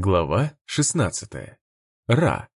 Глава 16. Ра.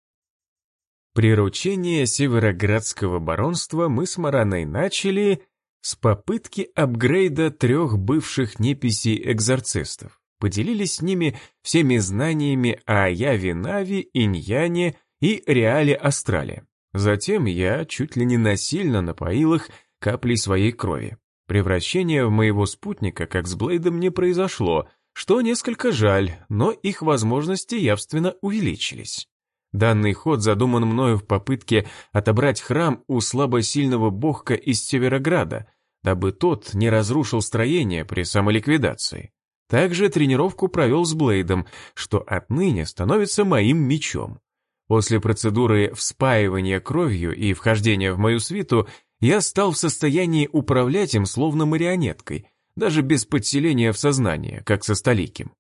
Приручение Североградского баронства мы с Мараной начали с попытки апгрейда трех бывших неписей-экзорцистов. Поделились с ними всеми знаниями о Яве Нави, Иньяне и Реале Астрале. Затем я чуть ли не насильно напоил их каплей своей крови. Превращение в моего спутника, как с Блейдом, не произошло — что несколько жаль, но их возможности явственно увеличились. Данный ход задуман мною в попытке отобрать храм у слабосильного богка из Северограда, дабы тот не разрушил строение при самоликвидации. Также тренировку провел с Блейдом, что отныне становится моим мечом. После процедуры вспаивания кровью и вхождения в мою свиту я стал в состоянии управлять им словно марионеткой, даже без подселения в сознание, как со Столиким.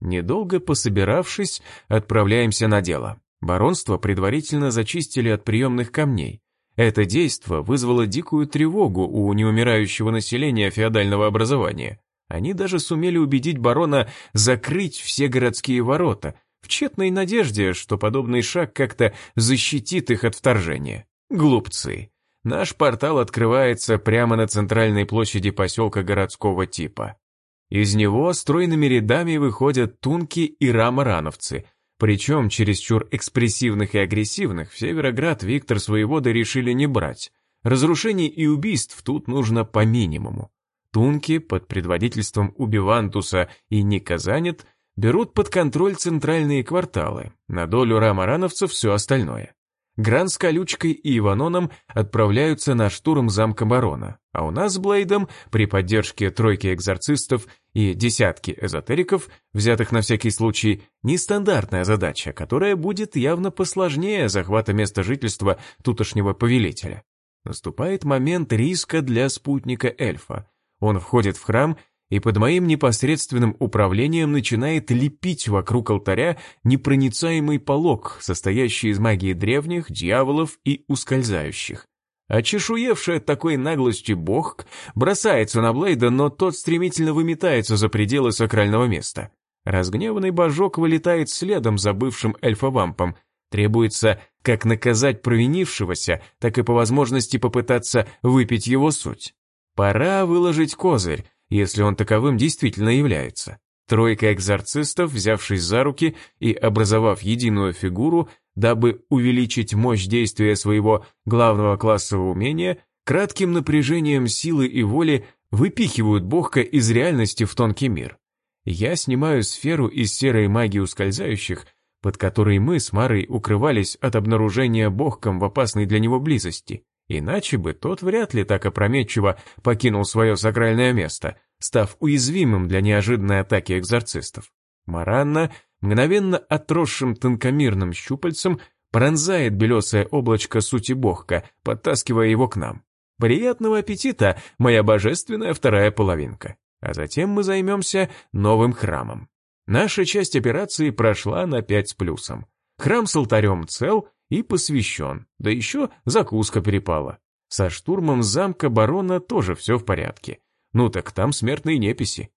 Недолго пособиравшись, отправляемся на дело. Баронство предварительно зачистили от приемных камней. Это действо вызвало дикую тревогу у неумирающего населения феодального образования. Они даже сумели убедить барона закрыть все городские ворота, в тщетной надежде, что подобный шаг как-то защитит их от вторжения. Глупцы. Наш портал открывается прямо на центральной площади поселка городского типа. Из него стройными рядами выходят тунки и рамарановцы, причем чересчур экспрессивных и агрессивных в Североград Виктор своевода решили не брать. Разрушений и убийств тут нужно по минимуму. Тунки под предводительством Убивантуса и Ника Занят берут под контроль центральные кварталы, на долю рамарановцев все остальное. Гран с Колючкой и Иваноном отправляются на штурм замка барона, а у нас с Блейдом, при поддержке тройки экзорцистов и десятки эзотериков, взятых на всякий случай, нестандартная задача, которая будет явно посложнее захвата места жительства тутошнего повелителя. Наступает момент риска для спутника эльфа. Он входит в храм и под моим непосредственным управлением начинает лепить вокруг алтаря непроницаемый полог, состоящий из магии древних, дьяволов и ускользающих. Очешуевший от такой наглости бог бросается на Блейда, но тот стремительно выметается за пределы сакрального места. Разгневанный божок вылетает следом за бывшим эльфовампом. Требуется как наказать провинившегося, так и по возможности попытаться выпить его суть. Пора выложить козырь, если он таковым действительно является. Тройка экзорцистов, взявшись за руки и образовав единую фигуру, дабы увеличить мощь действия своего главного классового умения, кратким напряжением силы и воли выпихивают Богка из реальности в тонкий мир. Я снимаю сферу из серой магии ускользающих, под которой мы с Марой укрывались от обнаружения Богком в опасной для него близости. Иначе бы тот вряд ли так опрометчиво покинул свое сакральное место, став уязвимым для неожиданной атаки экзорцистов. Маранна, мгновенно отросшим тонкомирным щупальцем, пронзает белесое облачко сути богка, подтаскивая его к нам. Приятного аппетита, моя божественная вторая половинка. А затем мы займемся новым храмом. Наша часть операции прошла на пять с плюсом. Храм с алтарем цел, и посвящен, да еще закуска перепала. Со штурмом замка барона тоже все в порядке. Ну так там смертные неписи.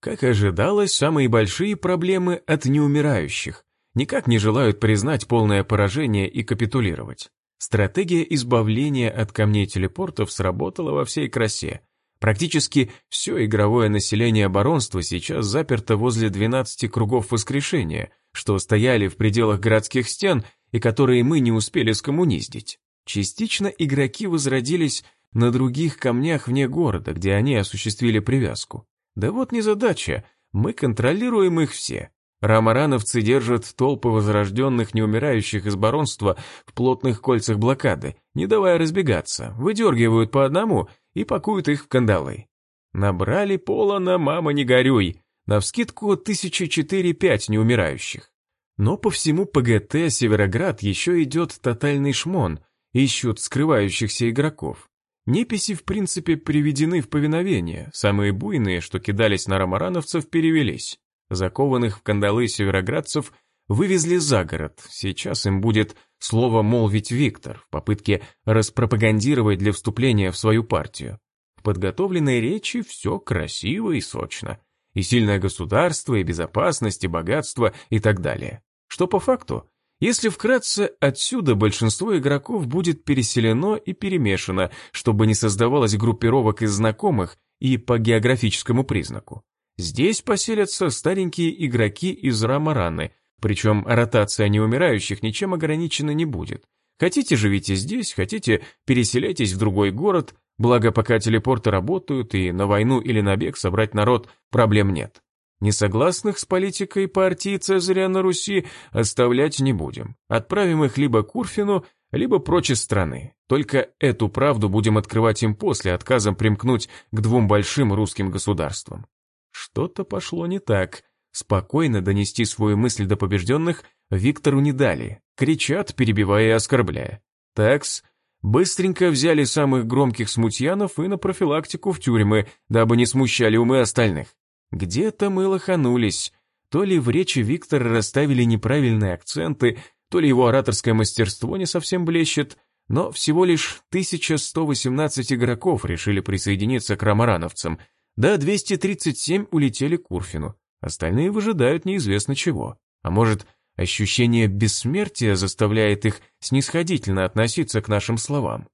Как ожидалось, самые большие проблемы от неумирающих. Никак не желают признать полное поражение и капитулировать. Стратегия избавления от камней телепортов сработала во всей красе. Практически все игровое население баронства сейчас заперто возле 12 кругов воскрешения, что стояли в пределах городских стен и которые мы не успели скоммуниздить. Частично игроки возродились на других камнях вне города, где они осуществили привязку. Да вот незадача, мы контролируем их все. Рамарановцы держат толпы возрожденных неумирающих из баронства в плотных кольцах блокады, не давая разбегаться, выдергивают по одному и пакуют их в кандалы. Набрали полона, мама не горюй, навскидку тысячи четыре-пять неумирающих. Но по всему ПГТ Североград еще идет тотальный шмон, ищут скрывающихся игроков. Неписи в принципе приведены в повиновение, самые буйные, что кидались на ромарановцев, перевелись. Закованных в кандалы североградцев вывезли за город, сейчас им будет слово молвить Виктор в попытке распропагандировать для вступления в свою партию. В подготовленной речи все красиво и сочно. И сильное государство, и безопасность, и богатство, и так далее. Что по факту? Если вкратце, отсюда большинство игроков будет переселено и перемешано, чтобы не создавалось группировок из знакомых и по географическому признаку. Здесь поселятся старенькие игроки из Рамараны, причем ротация неумирающих ничем ограничена не будет. Хотите, живите здесь, хотите, переселяйтесь в другой город, благо пока телепорты работают и на войну или на бег собрать народ проблем нет. Несогласных с политикой партии Цезаря на Руси оставлять не будем. Отправим их либо к Урфину, либо прочь из страны. Только эту правду будем открывать им после отказом примкнуть к двум большим русским государствам. Что-то пошло не так. Спокойно донести свою мысль до побежденных Виктору не дали. Кричат, перебивая и оскорбляя. Такс, быстренько взяли самых громких смутьянов и на профилактику в тюрьмы, дабы не смущали умы остальных. Где-то мы лоханулись. То ли в речи Виктора расставили неправильные акценты, то ли его ораторское мастерство не совсем блещет, но всего лишь 1118 игроков решили присоединиться к рамарановцам, да 237 улетели к Урфину. Остальные выжидают неизвестно чего. А может, ощущение бессмертия заставляет их снисходительно относиться к нашим словам?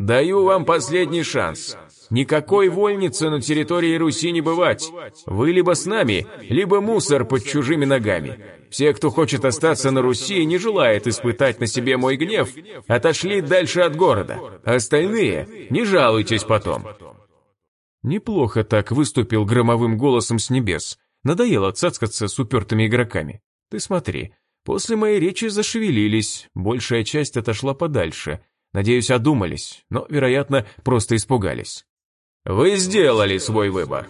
«Даю вам последний шанс. Никакой вольницы на территории Руси не бывать. Вы либо с нами, либо мусор под чужими ногами. Все, кто хочет остаться на Руси и не желает испытать на себе мой гнев, отошли дальше от города. Остальные не жалуйтесь потом». Неплохо так выступил громовым голосом с небес. Надоело цацкаться с упертыми игроками. Ты смотри, после моей речи зашевелились, большая часть отошла подальше. Надеюсь, одумались, но, вероятно, просто испугались. Вы сделали свой выбор.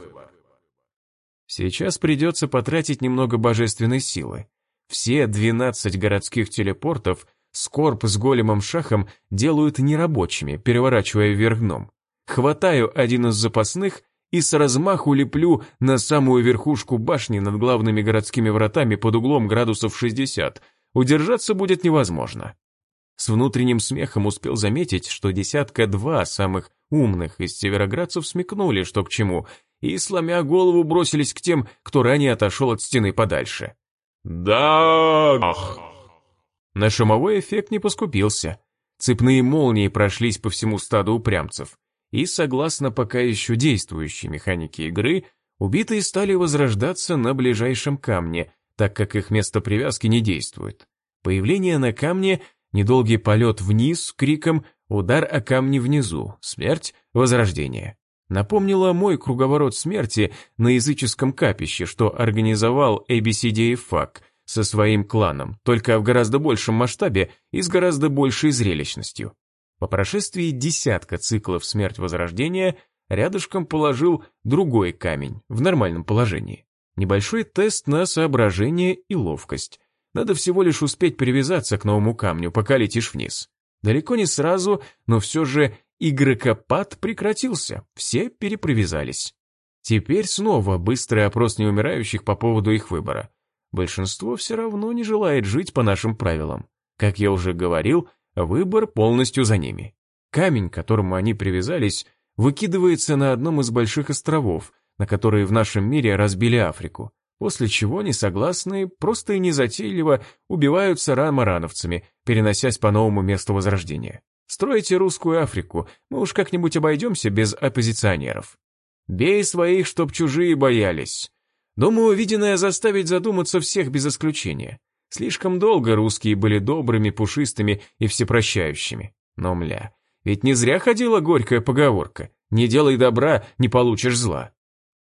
Сейчас придется потратить немного божественной силы. Все 12 городских телепортов Скорб с големом шахом делают нерабочими, переворачивая вверх дном. Хватаю один из запасных и с размаху леплю на самую верхушку башни над главными городскими вратами под углом градусов 60. Удержаться будет невозможно. С внутренним смехом успел заметить, что десятка-два самых умных из североградцев смекнули, что к чему, и, сломя голову, бросились к тем, кто ранее отошел от стены подальше. «Да...» ах. На шумовой эффект не поскупился. Цепные молнии прошлись по всему стаду упрямцев. И, согласно пока еще действующей механике игры, убитые стали возрождаться на ближайшем камне, так как их место привязки не действует. Появление на камне недолгий полет вниз криком «Удар о камни внизу! Смерть! Возрождение!» Напомнило мой круговорот смерти на языческом капище, что организовал ABCDFAC со своим кланом, только в гораздо большем масштабе и с гораздо большей зрелищностью. По прошествии десятка циклов смерть-возрождения рядышком положил другой камень в нормальном положении. Небольшой тест на соображение и ловкость. Надо всего лишь успеть привязаться к новому камню, пока летишь вниз. Далеко не сразу, но все же игрокопад прекратился, все перепривязались. Теперь снова быстрый опрос неумирающих по поводу их выбора. Большинство все равно не желает жить по нашим правилам. Как я уже говорил, выбор полностью за ними. Камень, к которому они привязались, выкидывается на одном из больших островов, на которые в нашем мире разбили Африку после чего несогласные просто и незатейливо убиваются рамарановцами, переносясь по новому месту возрождения. Строите русскую Африку, мы уж как-нибудь обойдемся без оппозиционеров. Бей своих, чтоб чужие боялись. Думаю, увиденное заставить задуматься всех без исключения. Слишком долго русские были добрыми, пушистыми и всепрощающими. Но, мля, ведь не зря ходила горькая поговорка «Не делай добра, не получишь зла».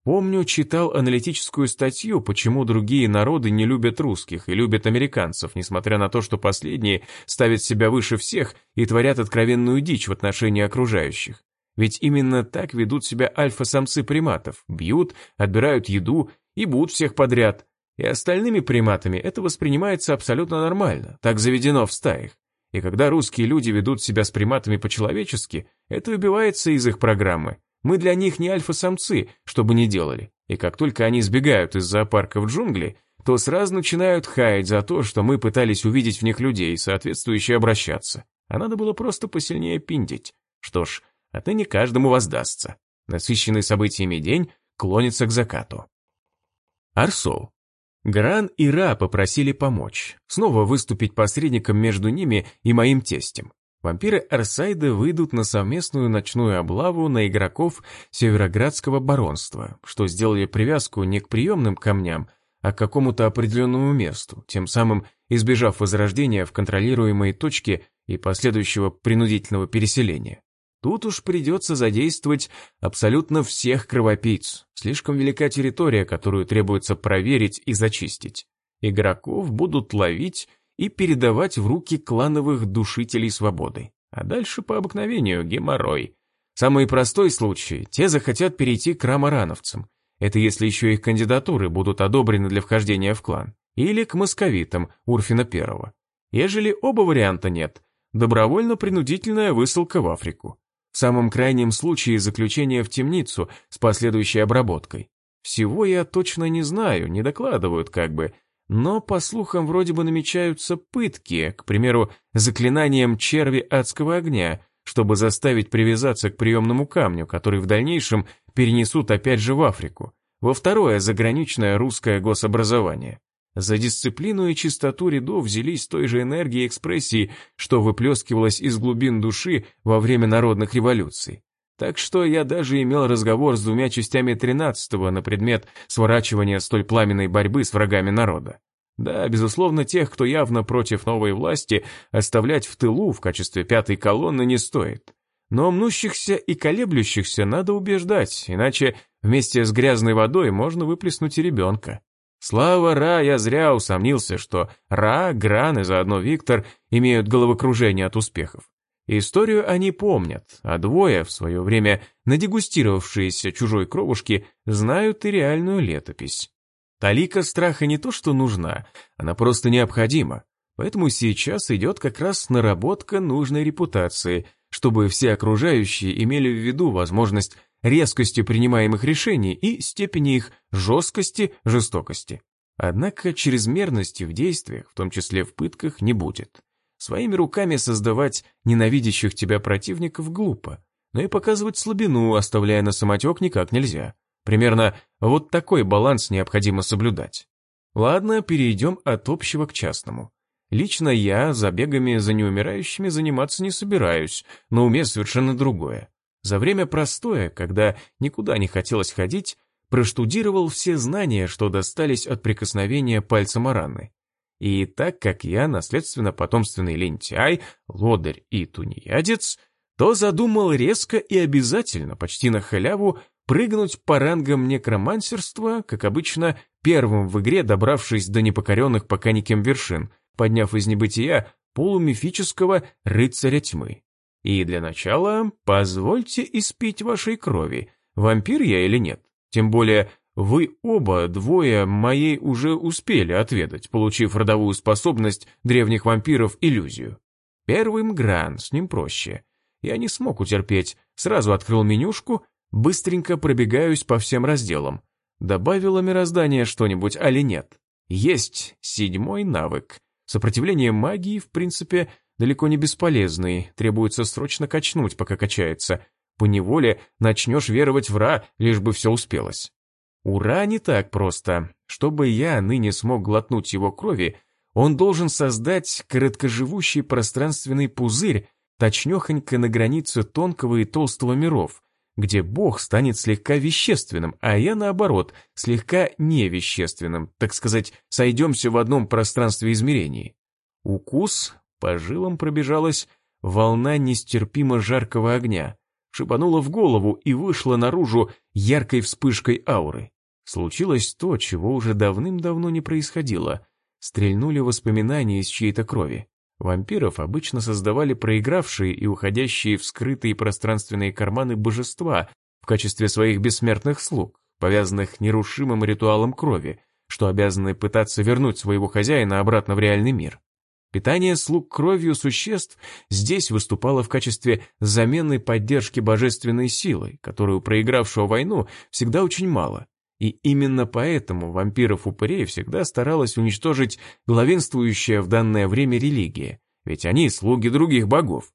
Помню, читал аналитическую статью, почему другие народы не любят русских и любят американцев, несмотря на то, что последние ставят себя выше всех и творят откровенную дичь в отношении окружающих. Ведь именно так ведут себя альфа-самцы приматов, бьют, отбирают еду и будут всех подряд. И остальными приматами это воспринимается абсолютно нормально, так заведено в стаях. И когда русские люди ведут себя с приматами по-человечески, это выбивается из их программы. Мы для них не альфа-самцы, чтобы не делали. И как только они сбегают из зоопарка в джунгли, то сразу начинают хаять за то, что мы пытались увидеть в них людей соответствующе обращаться. А надо было просто посильнее пиндить. Что ж, отныне каждому воздастся. Насыщенный событиями день клонится к закату. Арсол. Гран и Ра попросили помочь, снова выступить посредником между ними и моим тестем. Вампиры Арсайда выйдут на совместную ночную облаву на игроков Североградского баронства, что сделали привязку не к приемным камням, а к какому-то определенному месту, тем самым избежав возрождения в контролируемой точке и последующего принудительного переселения. Тут уж придется задействовать абсолютно всех кровопийц. Слишком велика территория, которую требуется проверить и зачистить. Игроков будут ловить и передавать в руки клановых душителей свободы. А дальше по обыкновению геморрой. Самый простой случай – те захотят перейти к рамарановцам. Это если еще их кандидатуры будут одобрены для вхождения в клан. Или к московитам Урфина Первого. Ежели оба варианта нет, добровольно-принудительная высылка в Африку. В самом крайнем случае заключение в темницу с последующей обработкой. Всего я точно не знаю, не докладывают как бы, но по слухам вроде бы намечаются пытки, к примеру, заклинанием черви адского огня, чтобы заставить привязаться к приемному камню, который в дальнейшем перенесут опять же в Африку, во второе заграничное русское гособразование. За дисциплину и чистоту рядов взялись той же энергии экспрессии, что выплескивалась из глубин души во время народных революций. Так что я даже имел разговор с двумя частями тринадцатого на предмет сворачивания столь пламенной борьбы с врагами народа. Да, безусловно, тех, кто явно против новой власти, оставлять в тылу в качестве пятой колонны не стоит. Но мнущихся и колеблющихся надо убеждать, иначе вместе с грязной водой можно выплеснуть и ребенка. Слава Ра, я зря усомнился, что Ра, Гран и заодно Виктор имеют головокружение от успехов. Историю они помнят, а двое, в свое время надегустировавшиеся чужой кровушки, знают и реальную летопись. Талика страха не то что нужна, она просто необходима. Поэтому сейчас идет как раз наработка нужной репутации, чтобы все окружающие имели в виду возможность резкости принимаемых решений и степени их жесткости, жестокости. Однако чрезмерности в действиях, в том числе в пытках, не будет. Своими руками создавать ненавидящих тебя противников глупо, но и показывать слабину, оставляя на самотек, никак нельзя. Примерно вот такой баланс необходимо соблюдать. Ладно, перейдем от общего к частному. Лично я забегами за неумирающими заниматься не собираюсь, но уме совершенно другое. За время простоя, когда никуда не хотелось ходить, проштудировал все знания, что достались от прикосновения пальца Мараны. И так как я наследственно-потомственный лентяй, лодырь и тунеядец, то задумал резко и обязательно, почти на халяву, прыгнуть по рангам некромансерства, как обычно, первым в игре добравшись до непокоренных пока никем вершин, подняв из небытия полумифического рыцаря тьмы. И для начала позвольте испить вашей крови, вампир я или нет. Тем более вы оба, двое, моей уже успели отведать, получив родовую способность древних вампиров иллюзию. Первым гран, с ним проще. Я не смог утерпеть, сразу открыл менюшку, быстренько пробегаюсь по всем разделам. Добавило мироздание что-нибудь, али нет? Есть седьмой навык. Сопротивление магии, в принципе, далеко не бесполезный, требуется срочно качнуть, пока качается. По неволе начнешь веровать в Ра, лишь бы все успелось. Ура не так просто. Чтобы я ныне смог глотнуть его крови, он должен создать короткоживущий пространственный пузырь, точнехонько на границе тонкого и толстого миров, где Бог станет слегка вещественным, а я, наоборот, слегка невещественным, так сказать, сойдемся в одном пространстве измерений. Укус, по жилам пробежалась волна нестерпимо жаркого огня, шибанула в голову и вышла наружу яркой вспышкой ауры. Случилось то, чего уже давным-давно не происходило. Стрельнули воспоминания из чьей-то крови. Вампиров обычно создавали проигравшие и уходящие в скрытые пространственные карманы божества в качестве своих бессмертных слуг, повязанных нерушимым ритуалом крови, что обязаны пытаться вернуть своего хозяина обратно в реальный мир. Питание слуг кровью существ здесь выступало в качестве замены поддержки божественной силы, которую проигравшего войну всегда очень мало. И именно поэтому вампиров-упырей всегда старалась уничтожить главенствующая в данное время религия, ведь они слуги других богов.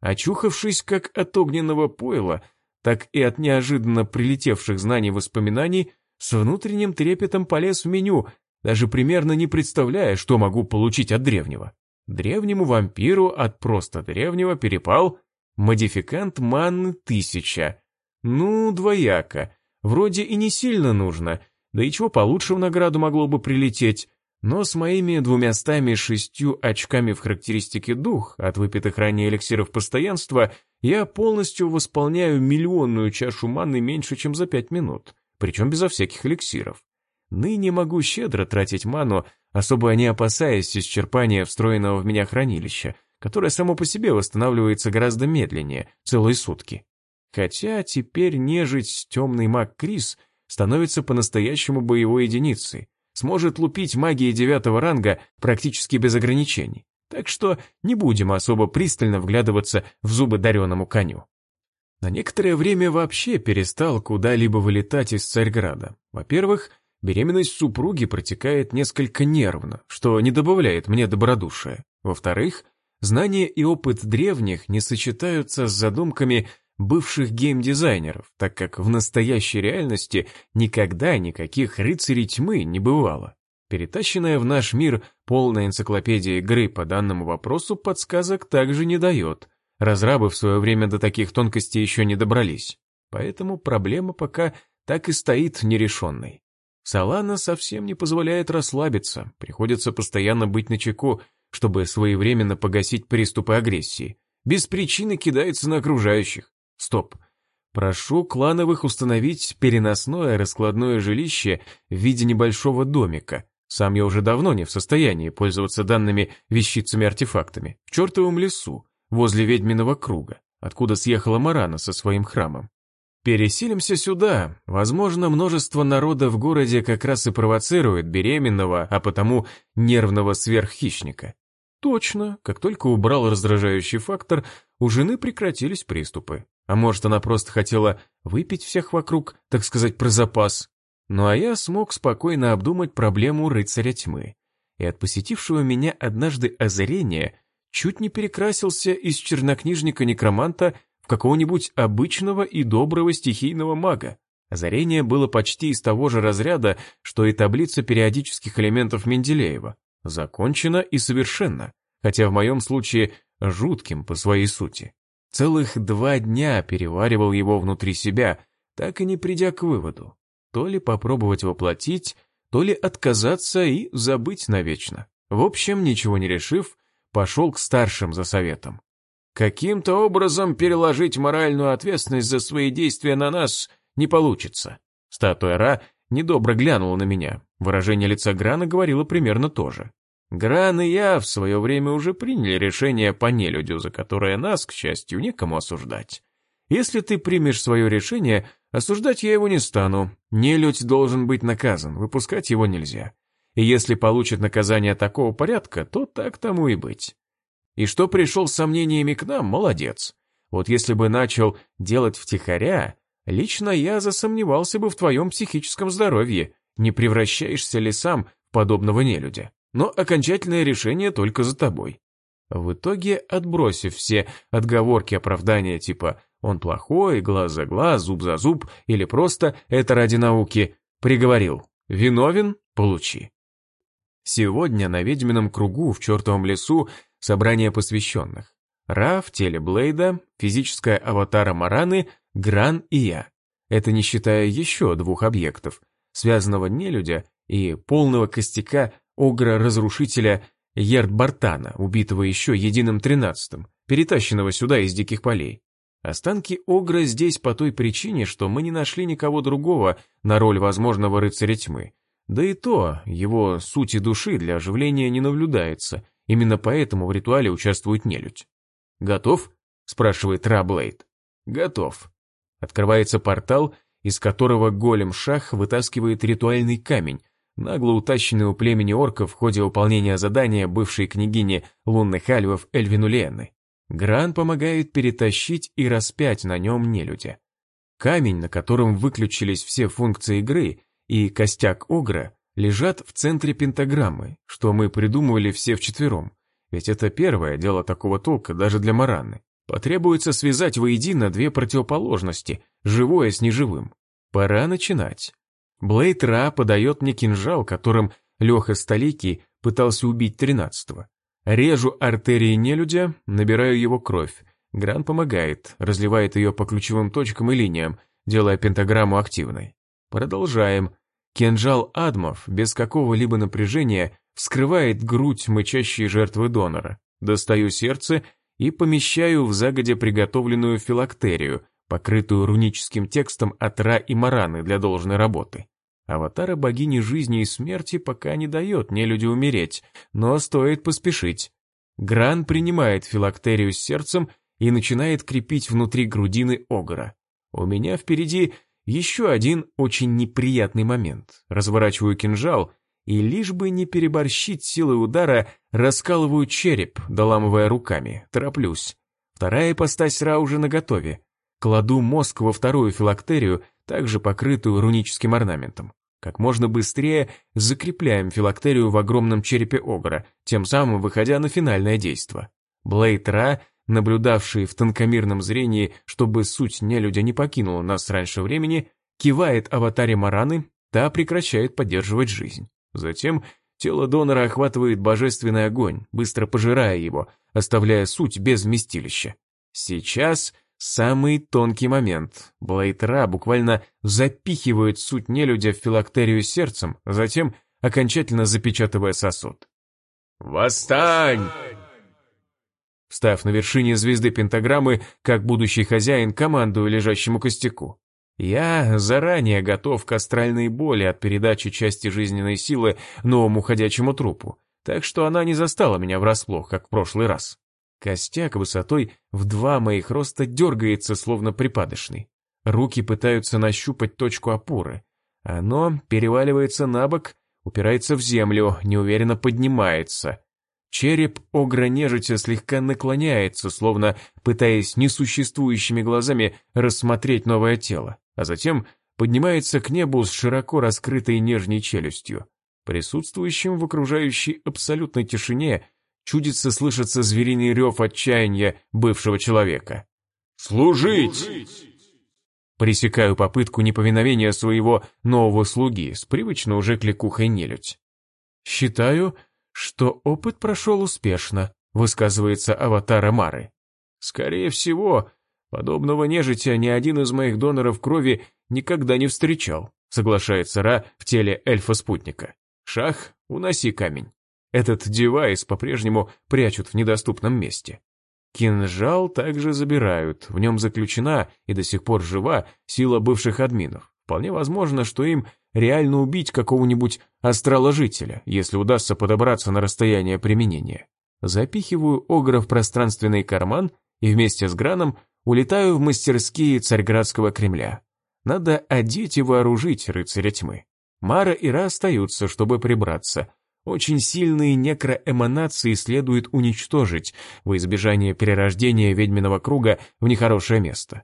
Очухавшись как от огненного пойла, так и от неожиданно прилетевших знаний воспоминаний, с внутренним трепетом полез в меню, даже примерно не представляя, что могу получить от древнего. Древнему вампиру от просто древнего перепал модификант манны тысяча. Ну, двояко. Вроде и не сильно нужно, да и чего получше в награду могло бы прилететь. Но с моими двумястами шестью очками в характеристике дух от выпитых ранее эликсиров постоянства я полностью восполняю миллионную чашу маны меньше, чем за пять минут, причем безо всяких эликсиров. Ныне могу щедро тратить ману, особо не опасаясь исчерпания встроенного в меня хранилища, которое само по себе восстанавливается гораздо медленнее, целые сутки. Хотя теперь нежить темный маг Крис становится по-настоящему боевой единицей, сможет лупить магией девятого ранга практически без ограничений. Так что не будем особо пристально вглядываться в зубы дареному коню. На некоторое время вообще перестал куда-либо вылетать из Царьграда. Во-первых, беременность супруги протекает несколько нервно, что не добавляет мне добродушия. Во-вторых, знания и опыт древних не сочетаются с задумками бывших геймдизайнеров, так как в настоящей реальности никогда никаких рыцарей тьмы не бывало. Перетащенная в наш мир полная энциклопедия игры по данному вопросу подсказок также не дает. Разрабы в свое время до таких тонкостей еще не добрались. Поэтому проблема пока так и стоит нерешенной. Салана совсем не позволяет расслабиться, приходится постоянно быть начеку, чтобы своевременно погасить приступы агрессии. Без причины кидается на окружающих. Стоп. Прошу клановых установить переносное раскладное жилище в виде небольшого домика. Сам я уже давно не в состоянии пользоваться данными вещицами-артефактами. В чертовом лесу, возле ведьминого круга, откуда съехала Марана со своим храмом. Переселимся сюда. Возможно, множество народа в городе как раз и провоцирует беременного, а потому нервного сверххищника. Точно, как только убрал раздражающий фактор, у жены прекратились приступы. А может, она просто хотела выпить всех вокруг, так сказать, про запас. Ну а я смог спокойно обдумать проблему рыцаря тьмы. И от посетившего меня однажды озарения чуть не перекрасился из чернокнижника-некроманта какого-нибудь обычного и доброго стихийного мага. Озарение было почти из того же разряда, что и таблица периодических элементов Менделеева. Закончено и совершенно, хотя в моем случае жутким по своей сути. Целых два дня переваривал его внутри себя, так и не придя к выводу. То ли попробовать воплотить, то ли отказаться и забыть навечно. В общем, ничего не решив, пошел к старшим за советом. Каким-то образом переложить моральную ответственность за свои действия на нас не получится. Статуя Ра недобро глянула на меня. Выражение лица Грана говорило примерно то же. Гран и я в свое время уже приняли решение по нелюдю, за которое нас, к счастью, некому осуждать. Если ты примешь свое решение, осуждать я его не стану. Нелюдь должен быть наказан, выпускать его нельзя. И если получит наказание такого порядка, то так тому и быть. И что пришел с сомнениями к нам, молодец. Вот если бы начал делать втихаря, лично я засомневался бы в твоем психическом здоровье, не превращаешься ли сам в подобного нелюдя но окончательное решение только за тобой. В итоге, отбросив все отговорки оправдания типа «он плохой», «глаз за глаз», «зуб за зуб» или просто «это ради науки», приговорил «виновен, получи». Сегодня на ведьмином кругу в чертовом лесу собрание посвященных. Ра в теле Блейда, физическая аватара Мараны, Гран и я. Это не считая еще двух объектов, связанного нелюдя и полного костяка огра-разрушителя Ерд-Бартана, убитого еще единым тринадцатым, перетащенного сюда из диких полей. Останки Огра здесь по той причине, что мы не нашли никого другого на роль возможного рыцаря тьмы. Да и то, его сути души для оживления не наблюдается, именно поэтому в ритуале участвует нелюдь. «Готов?» – спрашивает Раблейд. «Готов». Открывается портал, из которого голем-шах вытаскивает ритуальный камень, нагло утащенный у племени орков в ходе выполнения задания бывшей княгини лунных альвов Эльвинулены. Гран помогает перетащить и распять на нем нелюдя. Камень, на котором выключились все функции игры, и костяк Огра лежат в центре пентаграммы, что мы придумывали все вчетвером, ведь это первое дело такого толка даже для Маранны. Потребуется связать воедино две противоположности, живое с неживым. Пора начинать. Блейд Ра подает мне кинжал, которым Леха Столикий пытался убить тринадцатого. Режу артерии нелюдя, набираю его кровь. Гран помогает, разливает ее по ключевым точкам и линиям, делая пентаграмму активной. Продолжаем. Кинжал Адмов без какого-либо напряжения вскрывает грудь мычащей жертвы донора. Достаю сердце и помещаю в загодя приготовленную филактерию, покрытую руническим текстом от Ра и Мараны для должной работы. Аватара богини жизни и смерти пока не дает нелюдю умереть, но стоит поспешить. Гран принимает филактерию с сердцем и начинает крепить внутри грудины Огра. У меня впереди еще один очень неприятный момент. Разворачиваю кинжал и лишь бы не переборщить силой удара, раскалываю череп, доламывая руками, тороплюсь. Вторая ипостась Ра уже наготове. Кладу мозг во вторую филактерию, также покрытую руническим орнаментом. Как можно быстрее закрепляем филактерию в огромном черепе Огра, тем самым выходя на финальное действо. Блейд Ра, наблюдавший в тонкомирном зрении, чтобы суть нелюдя не покинула нас раньше времени, кивает аватаре Мараны, та прекращает поддерживать жизнь. Затем тело донора охватывает божественный огонь, быстро пожирая его, оставляя суть без вместилища. Сейчас самый тонкий момент. Блейтра буквально запихивает суть нелюдя в филактерию сердцем, затем окончательно запечатывая сосуд. «Восстань!» Встав на вершине звезды пентаграммы, как будущий хозяин, командую лежащему костяку. Я заранее готов к астральной боли от передачи части жизненной силы новому ходячему трупу, так что она не застала меня врасплох, как в прошлый раз. Костяк высотой в два моих роста дергается, словно припадочный. Руки пытаются нащупать точку опоры. Оно переваливается на бок, упирается в землю, неуверенно поднимается. Череп огра нежити слегка наклоняется, словно пытаясь несуществующими глазами рассмотреть новое тело а затем поднимается к небу с широко раскрытой нежней челюстью. Присутствующим в окружающей абсолютной тишине чудится слышаться звериный рев отчаяния бывшего человека. «Служить!» Пресекаю попытку неповиновения своего нового слуги с привычно уже кликухой нелюдь. «Считаю, что опыт прошел успешно», высказывается аватар Мары. «Скорее всего, Подобного нежитя ни один из моих доноров крови никогда не встречал, соглашается Ра в теле эльфа-спутника. Шах, уноси камень. Этот девайс по-прежнему прячут в недоступном месте. Кинжал также забирают, в нем заключена и до сих пор жива сила бывших админов. Вполне возможно, что им реально убить какого-нибудь астроложителя, если удастся подобраться на расстояние применения. Запихиваю огра в пространственный карман и вместе с Граном Улетаю в мастерские Царьградского Кремля. Надо одеть и вооружить рыцаря тьмы. Мара и Ра остаются, чтобы прибраться. Очень сильные некроэманации следует уничтожить во избежание перерождения ведьминого круга в нехорошее место.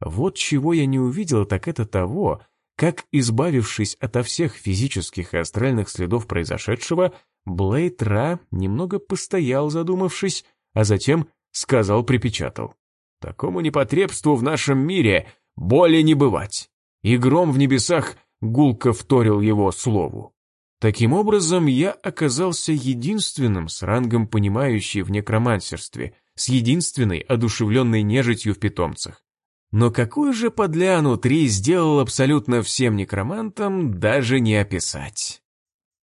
Вот чего я не увидел, так это того, как, избавившись ото всех физических и астральных следов произошедшего, Блейд Ра немного постоял, задумавшись, а затем сказал-припечатал. Такому непотребству в нашем мире более не бывать. И гром в небесах гулко вторил его слову. Таким образом, я оказался единственным с рангом понимающий в некромансерстве, с единственной одушевленной нежитью в питомцах. Но какую же подляну Три сделал абсолютно всем некромантам, даже не описать.